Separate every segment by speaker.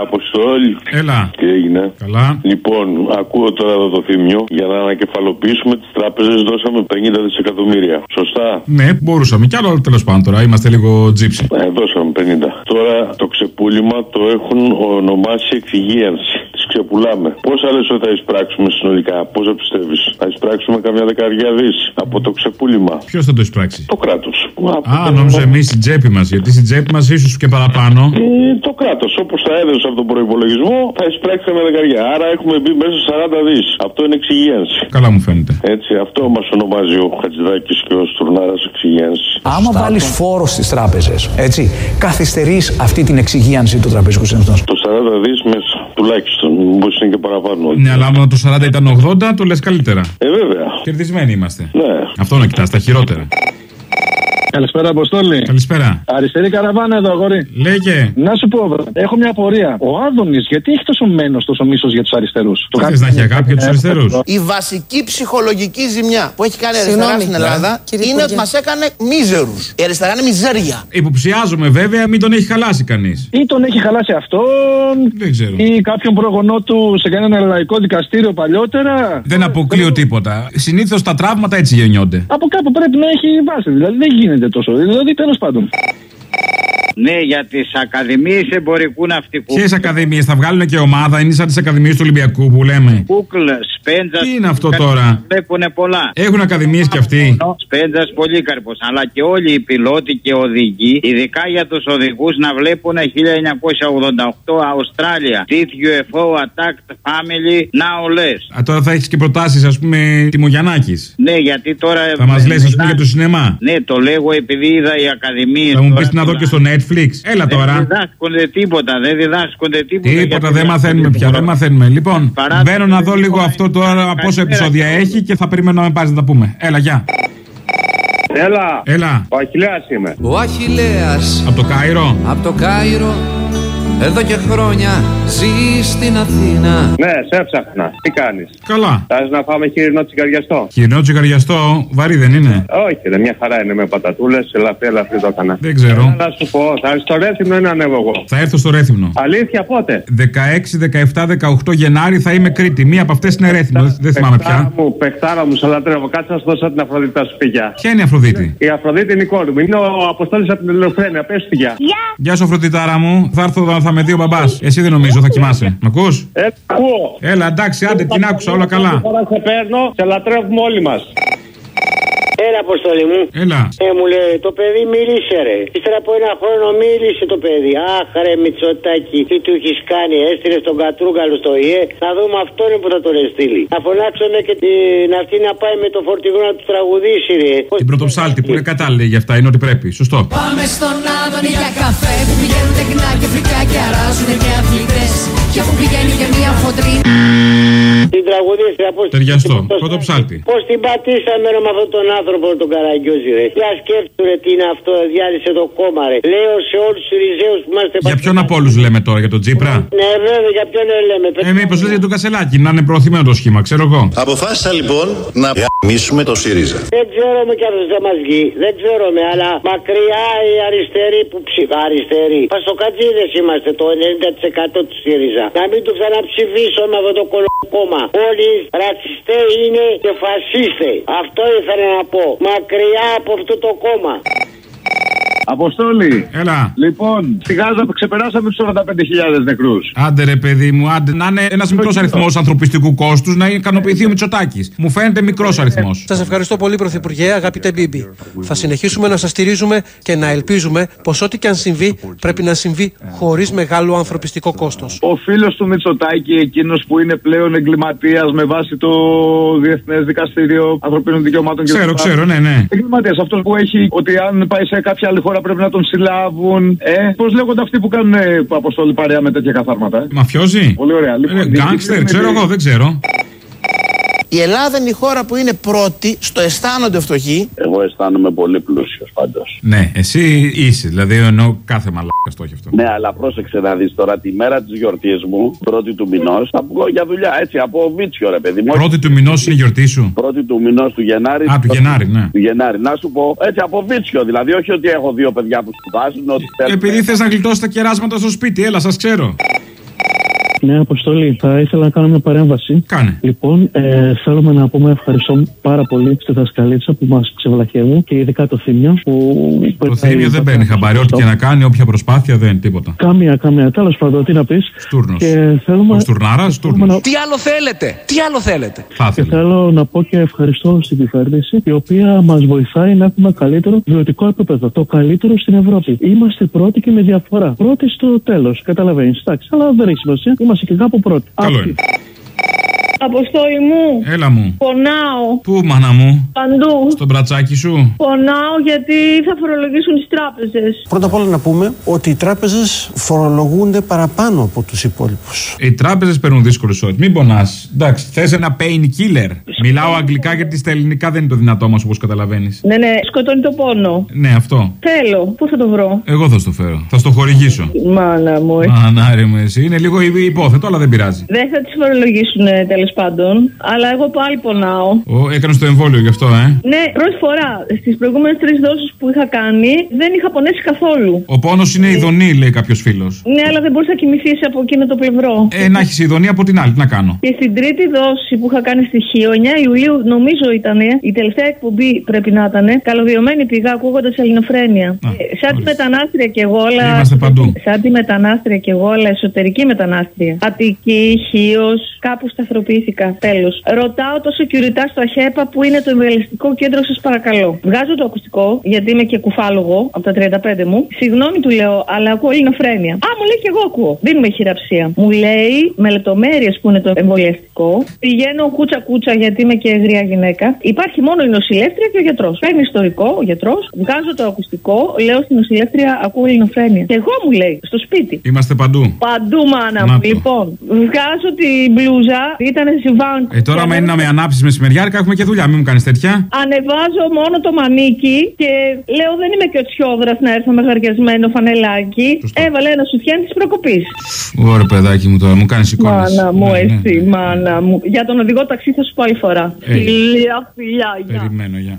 Speaker 1: Αποστόλη.
Speaker 2: Έλα.
Speaker 1: Τι έγινε;
Speaker 2: Καλά.
Speaker 1: Λοιπόν, ακούω τώρα εδώ το θύμιο. Για να ανακεφαλοποιήσουμε τις τράπεζες, δώσαμε 50 δισεκατομμύρια. Σωστά;
Speaker 2: Ναι, μπορούσαμε κι άλλο τέλος πάντων τώρα. Είμαστε λίγο τζίψι.
Speaker 1: Ε, δώσαμε 50. Τώρα το ξεπούλημα το έχουν ονομάσει εξυγίανση. Τι ξεπουλάμε. Πόσα λε ότι θα εισπράξουμε συνολικά, πόσα πιστεύεις; Θα εισπράξουμε καμιά δεκαριά δις από το ξεπούλημα;
Speaker 2: Ποιος θα το εισπράξει;
Speaker 1: Το κράτος.
Speaker 2: Α, νόμιζα εμείς στην τσέπη μας. Γιατί στην τσέπη μας ίσως και παραπάνω.
Speaker 1: Ε, το κράτος, όπως θα έδωσε από τον προπολογισμό, θα εισπράξει καμιά δεκαριά. Άρα έχουμε μπει μέσα σε 40 δις. Αυτό είναι εξυγίανση.
Speaker 2: Καλά μου φαίνεται.
Speaker 1: Έτσι, αυτό μας ονομάζει ο Χατζηδάκης και ο Στουρνάρας εξυγίανση.
Speaker 3: Άμα βάλεις φόρο στις τράπεζες, έτσι, καθυστερείς αυτή την εξυγίανση του τραπεζικού συστήματο.
Speaker 1: Το 40 δις μέσα, τουλάχιστον. Μήπως είναι και παραπάνω.
Speaker 2: Ναι, αλλά άμα το 40 ήταν 80, το λες καλύτερα.
Speaker 1: Ε, βέβαια.
Speaker 2: Κερδισμένοι είμαστε.
Speaker 1: Ναι.
Speaker 2: Αυτό να κοιτάς, τα χειρότερα.
Speaker 4: Καλησπέρα, Αποστόλη.
Speaker 2: Καλησπέρα.
Speaker 4: Αριστερή καραβάνα εδώ, αγόρι.
Speaker 2: Λέγε.
Speaker 4: Να σου πω, βρε, έχω μια απορία. Ο Άδωνης, γιατί έχει τόσο μένος, τόσο μίσος για τους αριστερούς;
Speaker 2: Το θες να έχει αγάπη για τους αριστερούς.
Speaker 5: Η βασική ψυχολογική ζημιά που έχει κάνει η
Speaker 6: Συγγνώμη.
Speaker 5: αριστερά στην Ελλάδα
Speaker 6: Κύριε
Speaker 5: είναι ότι
Speaker 6: Υπουργέ.
Speaker 5: μας έκανε μίζερους. Η αριστερά είναι μιζέρια.
Speaker 2: Υποψιάζομαι βέβαια μην τον έχει χαλάσει κανείς.
Speaker 4: Ή τον έχει χαλάσει αυτόν,
Speaker 2: Δεν ξέρω.
Speaker 4: ή κάποιον προγονό του σε κανένα λαϊκό δικαστήριο παλιότερα.
Speaker 2: Δεν αποκλείω τίποτα. Συνήθως τα τραύματα έτσι γεννιόνται.
Speaker 4: Από κάπου πρέπει να έχει βάση. Δηλαδή δεν γίνεται τόσο. Δηλαδή τέλος πάντων.
Speaker 7: Ναι, για τις Ακαδημίες Εμπορικού Ναυτικού.
Speaker 2: Ποιες ακαδημίες θα βγάλουν και ομάδα, είναι σαν τις ακαδημίες του Ολυμπιακού που λέμε.
Speaker 7: Κούκλ, Σπέντζας.
Speaker 2: Τι είναι αυτό τώρα;
Speaker 7: Βλέπουν πολλά.
Speaker 2: Έχουν ακαδημίες κι αυτοί;
Speaker 7: Σπέντζας Πολύκαρπος. Αλλά και όλοι οι πιλότοι και οδηγοί, ειδικά για τους οδηγούς, να βλέπουν 1988 Αυστράλια. Did UFO attacked family now less.
Speaker 2: Α, τώρα θα έχεις και προτάσεις, ας πούμε, Τιμογιανάκη.
Speaker 7: Ναι, γιατί τώρα.
Speaker 2: Θα μας λες, ας πούμε,
Speaker 7: μετά-
Speaker 2: για το σινεμά.
Speaker 7: Ναι, το λέγω επειδή είδα οι Ακαδημίες.
Speaker 2: Θα μου πεις να δω και στο Netflix. Έλα
Speaker 7: Δεν
Speaker 2: τώρα.
Speaker 7: διδάσκονται τίποτα, δεν διδάσκονται τίποτα.
Speaker 2: Τίποτα,
Speaker 7: γιατί
Speaker 2: δεν μαθαίνουμε πια, δεν μαθαίνουμε. Λοιπόν,
Speaker 7: Παράδειγμα,
Speaker 2: μπαίνω να δω
Speaker 7: δεν
Speaker 2: λίγο
Speaker 7: μπορεί-
Speaker 2: αυτό τώρα πόσα
Speaker 7: Καλησπέρα,
Speaker 2: επεισόδια
Speaker 7: κύριε.
Speaker 2: έχει και θα περιμένω να με πάρεις να τα πούμε. Έλα, γεια.
Speaker 8: Έλα,
Speaker 2: Έλα.
Speaker 8: ο Αχιλέας είμαι.
Speaker 9: Ο Αχιλέας
Speaker 2: Από το Κάιρο.
Speaker 9: από το Κάιρο εδώ και χρόνια ζεις στην Αθήνα
Speaker 8: Ναι, σε έψαχνα. Τι κάνεις;
Speaker 2: Καλά.
Speaker 8: Θες να φάμε χοιρινό τσιγαριαστό.
Speaker 2: Χοιρινό τσιγαριαστό, βαρύ δεν είναι;
Speaker 8: Όχι, ρε, μια χαρά είναι με πατατούλες, ελαφρύ, ελαφρύ το έκανα.
Speaker 2: Δεν ξέρω.
Speaker 8: Έλα, να σου πω, θα έρθεις στο Ρέθυμνο ή να ανέβω εγώ;
Speaker 2: Θα έρθω στο Ρέθυμνο.
Speaker 8: Αλήθεια, πότε;
Speaker 2: 16, 17, 18 Γενάρη θα είμαι Κρήτη. Μία από αυτές είναι Ρέθυμνο. Δεν- Δεν θυμάμαι
Speaker 8: Παιχτάρα
Speaker 2: πια.
Speaker 8: μου, παιχτάρα μου, σε λατρεύω. Κάτσε να σου δώσω την Αφροδίτη, θα σου πει γεια.
Speaker 2: Ποια είναι η Αφροδίτη;
Speaker 8: Η Αφροδίτη είναι η κόρη μου. Είναι ο Αποστόλης από την Ελληνοφρένεια. Πες του γεια.
Speaker 2: Γεια σου, Αφροδιτάρα μου. Θα έρθω, θα με δει ο μπαμπάς. Εσύ δεν νομίζω, θα κοιμάσαι. Μ' ακούς;
Speaker 8: Ε, ακούω.
Speaker 2: Έλα, εντάξει, άντε την άκουσα, όλα καλά.
Speaker 8: Τώρα σε παίρνω, σε λατρεύουμε όλοι μας.
Speaker 10: Έλα, αποστολή μου.
Speaker 2: Έλα.
Speaker 10: Ε, μου λέει, το παιδί μίλησε, ρε. Ύστερα από ένα χρόνο μίλησε το παιδί. Αχ, ρε, Μητσοτάκη, τι του έχεις κάνει. Έστειλες στον Κατρούγκαλο στο ΙΕ. Θα δούμε αυτόν που θα τον στείλει. Θα φωνάξουμε και την αυτή να πάει με το φορτηγό να του τραγουδήσει, ρε.
Speaker 2: Την πρωτοψάλτη που είναι κατάλληλη για αυτά, είναι ότι πρέπει. Σωστό.
Speaker 6: Πάμε στον Άδωνη για καφέ που πηγαίνουν τεκνά και φρικά και αράζουν και αθλητές και που πηγαίνει και μια φωτρή
Speaker 10: Την τραγουδίστρια, πώ
Speaker 2: Ταιριαστό. Πρωτοψάλτη.
Speaker 10: Πώς την πατήσαμε ρε, με αυτόν τον άνθρωπο τον Καραγκιόζη, ρε. Για σκέφτου, ρε, τι είναι αυτό, διάλυσε το κόμμα, ρε. Λέω σε όλους τους Ριζέου που είμαστε
Speaker 2: Για ποιον από όλους λέμε τώρα, για τον Τζίπρα;
Speaker 10: Ναι, βέβαια, για ποιον ε, λέμε.
Speaker 2: Ε, μήπως λες για τον Κασελάκη, να είναι προωθημένο το σχήμα, ξέρω εγώ.
Speaker 11: Αποφάσισα λοιπόν να γαμίσουμε το ΣΥΡΙΖΑ.
Speaker 10: Δεν ξέρουμε κι αυτό δεν μας βγει. Δεν ξέρουμε, αλλά μακριά οι αριστεροί που ψηφά. Αριστεροί. Παστοκατζίδε είμαστε το 90% του ΣΥΡΙΖΑ. Να μην τους ξαναψηφίσω με αυτό το κολοκόμμα. Όλοι ρατσιστές είναι και φασίστες. Αυτό ήθελα να πω. Μακριά από αυτό το κόμμα.
Speaker 4: Αποστόλη.
Speaker 2: Έλα.
Speaker 4: Λοιπόν, στη Γάζα ξεπεράσαμε τους 45.000 νεκρούς.
Speaker 2: Άντε ρε παιδί μου, άντε να είναι ένας μικρός αριθμός ανθρωπιστικού κόστους να ικανοποιηθεί ο Μητσοτάκης. Μου φαίνεται μικρός αριθμός.
Speaker 12: Σας ευχαριστώ πολύ, Πρωθυπουργέ, αγαπητέ Μπίμπι. Θα συνεχίσουμε να σας στηρίζουμε και να ελπίζουμε πως ό,τι και αν συμβεί πρέπει να συμβεί χωρίς μεγάλο ανθρωπιστικό κόστος.
Speaker 4: Ο φίλος του Μητσοτάκη, εκείνος που είναι πλέον εγκληματίας με βάση το Διεθνές Δικαστήριο Ανθρωπίνων Δικαιωμάτων και
Speaker 2: Ξέρω, ξέρω, ναι, ναι.
Speaker 4: Εγκληματίας, αυτός που έχει ότι αν πάει σε κάποια άλλη χώρα πρέπει να τον συλλάβουν. Ε, πώς λέγονται αυτοί που κάνουν ε, αποστολή παρέα με τέτοια καθάρματα. Ε;
Speaker 2: Μαφιόζη.
Speaker 4: Πολύ ωραία. Λοιπόν,
Speaker 2: Ε,
Speaker 4: η-
Speaker 2: Γκάγκστερ,
Speaker 4: η-
Speaker 2: ξέρω εγώ, δεν ξέρω.
Speaker 5: Η Ελλάδα είναι η χώρα που είναι πρώτη στο αισθάνονται φτωχοί.
Speaker 13: Εγώ αισθάνομαι πολύ πλούσιος πάντως.
Speaker 2: Ναι, εσύ είσαι, δηλαδή εννοώ κάθε μαλάκα το έχει αυτό.
Speaker 13: Ναι, αλλά πρόσεξε να δεις τώρα τη μέρα της γιορτής μου, πρώτη του μηνός, θα βγω για δουλειά έτσι από βίτσιο ρε παιδί μου.
Speaker 2: Πρώτη του μηνός είναι η γιορτή σου;
Speaker 13: Πρώτη του μηνός του Γενάρη.
Speaker 2: Α, του Γενάρη, ναι.
Speaker 13: Του Γενάρη. Να σου πω έτσι από βίτσιο, δηλαδή όχι ότι έχω δύο παιδιά που σπουδάζουν. Ότι θέλουν-
Speaker 2: Επειδή θες να γλιτώσεις τα κεράσματα στο σπίτι, έλα, σας ξέρω.
Speaker 14: Ναι, Αποστολή, θα ήθελα να κάνω μια παρέμβαση.
Speaker 2: Κάνε.
Speaker 14: Λοιπόν, ε, θέλουμε να πούμε ευχαριστώ πάρα πολύ στη δασκαλίτσα που μας ξεβολαχεύει και ειδικά το θύμιο. Που
Speaker 2: Το θύμιο δεν παίρνει χαμπάρι. Ό,τι και να κάνει, όποια προσπάθεια δεν τίποτα.
Speaker 14: Κάμια, κάμια. Τέλος πάντων, τι να πεις.
Speaker 2: Στούρνος.
Speaker 14: Και θέλουμε.
Speaker 2: Ο Στουρνάρας, Στούρνος.
Speaker 14: να-
Speaker 3: Τι άλλο θέλετε, τι άλλο θέλετε;
Speaker 2: Θα
Speaker 14: Και
Speaker 2: ήθελα.
Speaker 14: θέλω να πω και ευχαριστώ στην κυβέρνηση, η οποία μας βοηθάει να έχουμε καλύτερο βιωτικό επίπεδο. Το καλύτερο στην Ευρώπη. Είμαστε πρώτοι και με διαφορά. Πρώτοι στο τέλος. Καταλαβαίνεις. Εντάξει, αλλά δεν έχει σημασία. Είμαστε και κάπου πρώτοι.
Speaker 2: Καλό
Speaker 14: Αυτή.
Speaker 2: είναι.
Speaker 15: Αποστόλη μου.
Speaker 2: Έλα μου.
Speaker 15: Πονάω.
Speaker 2: Πού, μάνα μου,
Speaker 15: Παντού.
Speaker 2: στο μπρατσάκι σου;
Speaker 15: Πονάω γιατί θα φορολογήσουν τις τράπεζες.
Speaker 16: Πρώτα απ' όλα να πούμε ότι οι τράπεζες φορολογούνται παραπάνω από τους υπόλοιπους.
Speaker 2: Οι τράπεζες παίρνουν δύσκολε ώρε. Μην πονάς. Εντάξει, θες ένα pain killer. Μιλάω αγγλικά γιατί στα ελληνικά δεν είναι το δυνατό μας όπως καταλαβαίνεις.
Speaker 15: Ναι, ναι, σκοτώνει το πόνο.
Speaker 2: Ναι, αυτό.
Speaker 15: Θέλω. Πού θα το βρω;
Speaker 2: Εγώ θα στο φέρω. Θα στο χορηγήσω.
Speaker 15: Μάνα μου. ε.
Speaker 2: Μανάρι μου, εσύ. Είναι λίγο υ- υπόθετο, αλλά δεν πειράζει.
Speaker 15: Δεν θα τις φορολογήσουν τέλος πάντων. Αλλά εγώ πάλι πονάω.
Speaker 2: Ο, έκανες το εμβόλιο γι' αυτό, ε;
Speaker 15: Ναι, πρώτη φορά. Στις προηγούμενες τρεις δόσεις που είχα κάνει δεν είχα πονέσει καθόλου.
Speaker 2: Ο πόνος είναι ειδονή, λέει κάποιος φίλος.
Speaker 15: Ναι, αλλά δεν μπορούσα να κοιμηθείς από εκείνο το πλευρό.
Speaker 2: Ε, να έχεις ειδονή από την άλλη, τι να κάνω;
Speaker 15: Και στην τρίτη δόση που είχα κάνει στοιχείο, 9 Ιουλίου, νομίζω ήταν η τελευταία εκπομπή πρέπει να ήταν. Καλωδιωμένη πηγά ακούγοντας ελληνοφρένεια. Ε, σαν τη μετανάστρια κι εγώ, αλλά.
Speaker 2: Είμαστε παντού.
Speaker 15: Σαν τη μετανάστρια κι εγώ, αλλά εσωτερική μετανάστρια. Αττική, Χίος, κάπου σταθεροποιήθηκα. Τέλος. Ρωτάω το security στο ΑΧΕΠΑ που είναι το εμβελιστικό κέντρο, σας παρακαλώ. Βγάζω το ακουστικό, γιατί είμαι και κουφάλογο από τα 35 μου. Συγγνώμη, του λέω, αλλά ακούω ελληνοφρένεια. Α, μου λέει και εγώ ακούω. Δίνουμε χειραψία. Μου λέει με λεπτομέρειες που είναι το εμβολιαστικό. Πηγαίνω κούτσα-κούτσα γιατί είμαι και εγρία γυναίκα. Υπάρχει μόνο η νοσηλεύτρια και ο γιατρός. Παίρνει ιστορικό ο γιατρός, βγάζω το ακουστικό, λέω στην νοσηλεύτρια ακούω ελληνοφρένεια. Και εγώ μου λέει, στο σπίτι.
Speaker 2: Είμαστε παντού.
Speaker 15: Παντού, μάνα
Speaker 2: Να
Speaker 15: μου.
Speaker 2: το.
Speaker 15: Λοιπόν, βγάζω την μπλούζα, ήταν συμβάν.
Speaker 2: Ε, τώρα, άμα είναι να με ανάψεις μεσημεριάρικα, έχουμε και δουλειά. Μην μου κάνεις τέτοια.
Speaker 15: Ανεβάζω μόνο το μανίκι και λέω δεν είμαι και ο τσιόδρας να έρθω με γαριασμένο φανελάκι. Έβαλε ένα σουτιέν της προκοπής.
Speaker 2: Ωραία, παιδάκι μου τώρα, μου κάνεις εικόνες.
Speaker 15: Μάνα μου, εσύ, μάνα μου. Για τον οδηγό ταξί θα σου πω άλλη φορά.
Speaker 2: Ε.
Speaker 15: Φιλιά, φιλιά, γεια.
Speaker 2: Περιμένω, για.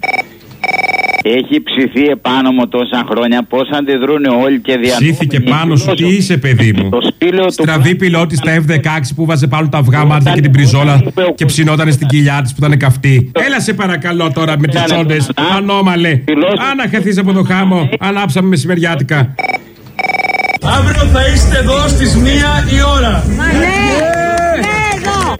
Speaker 7: Έχει ψηθεί επάνω μου τόσα χρόνια. Πώς αντιδρούν όλοι και διανύουν.
Speaker 2: Ψήθηκε πάνω σου, τι είσαι, παιδί μου;
Speaker 7: Το σπήλαιο του.
Speaker 2: Στραβή πιλότη στα F16 που βάζε πάνω τα αυγά μάτια και την πριζόλα και ψινόταν στην κοιλιά της που ήταν καυτή. Έλα σε παρακαλώ τώρα με τις τσόντες. Ανώμαλε. Άνα χαθεί από το χάμο. Ανάψαμε μεσημεριάτικα.
Speaker 17: Αύριο θα είστε εδώ στις μία η ώρα.
Speaker 6: Ναι, ναι, εδώ.